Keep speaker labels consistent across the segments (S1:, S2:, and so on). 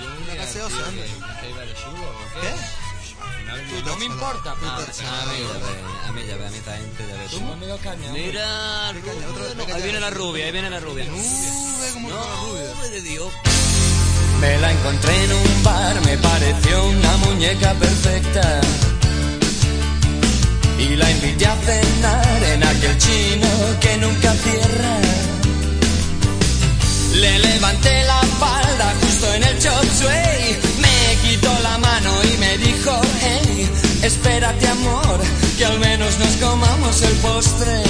S1: Una gaseosa, hombre. ¿Qué?
S2: No me importa, pero-
S3: a mí ya ve, a mí esta gente ya ve.
S2: Tú me medio caña.
S3: Mira, ahí viene la rubia, ahí viene la rubia.
S1: Uh, ve cómo está la rubia.
S3: No, de Dios.
S4: Me la encontré en un bar, me pareció una muñeca perfecta. Y la invité a cenar en aquel chino comamos el postre.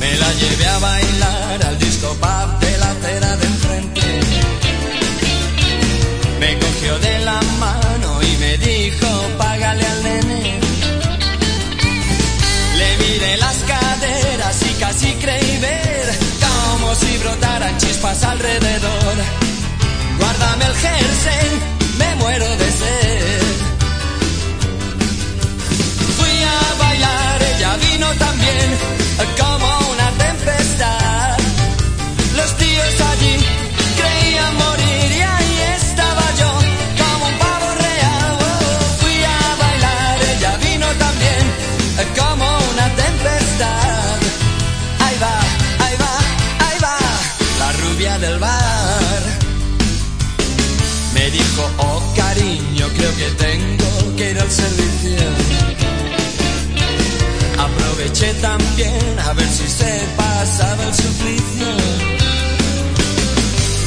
S4: Me la llevé a bailar al disco pub de la acera de enfrente. Me cogió de la mano y me dijo, págale al nene. Le miré las caderas y casi creí ver como si brotaran chispas alrededor. Me dijo, oh cariño, creo que tengo que ir al servicio. Aproveché también a ver si se pasaba el suplicio.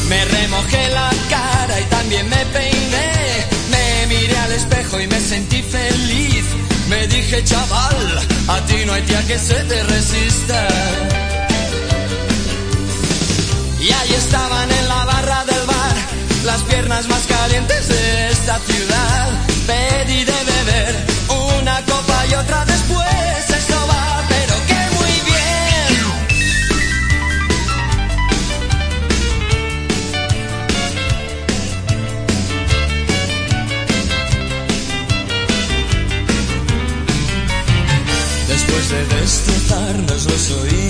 S4: Me remojé la cara y también me peiné. Me miré al espejo y me sentí feliz. Me dije, chaval, a ti no hay tía que se te resista. Estaban en la barra del bar, las piernas más calientes de esta ciudad. Pedí de beber una copa y otra después, eso va, pero que muy bien. Después de destrozarnos los oídos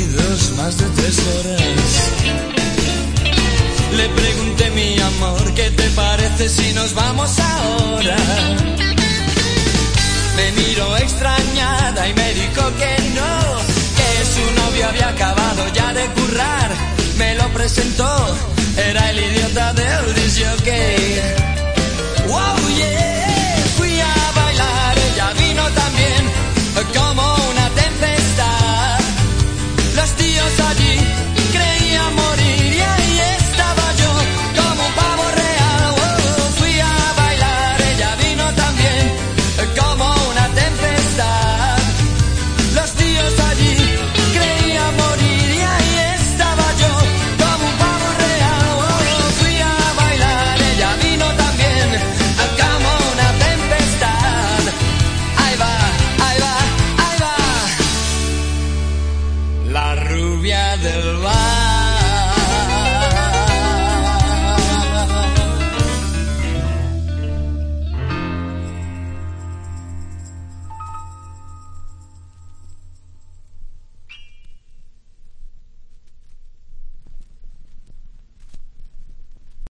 S4: nos vamos ahora? Me miró extrañada y me dijo que no, que su novio había acabado ya de currar. Me lo presentó, era el idiota de rubia del bar.